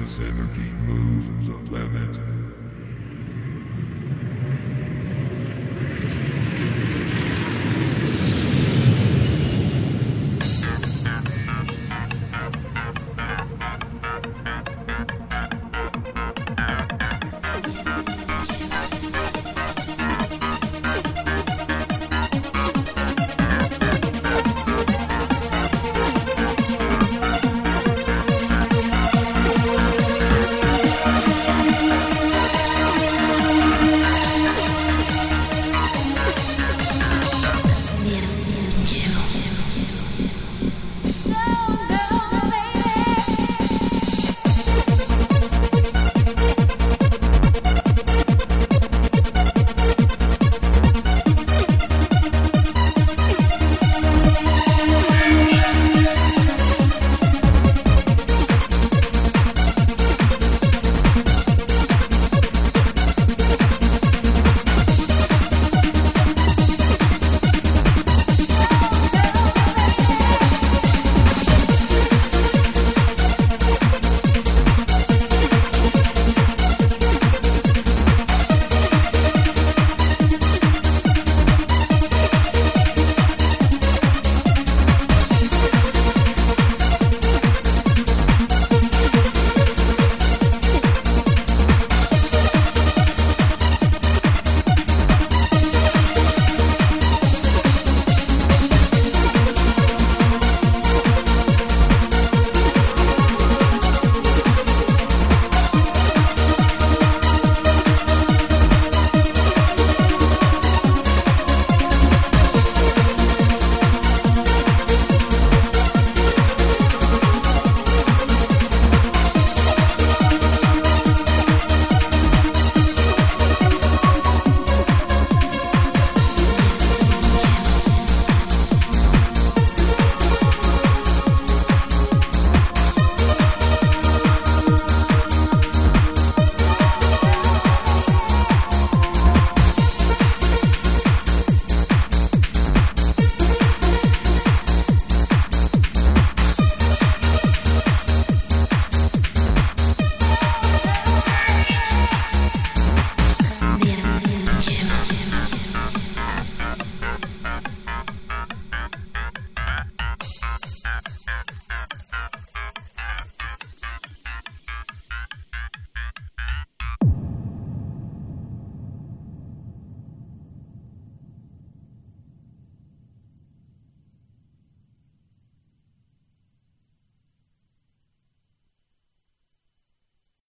this energy moves the planet.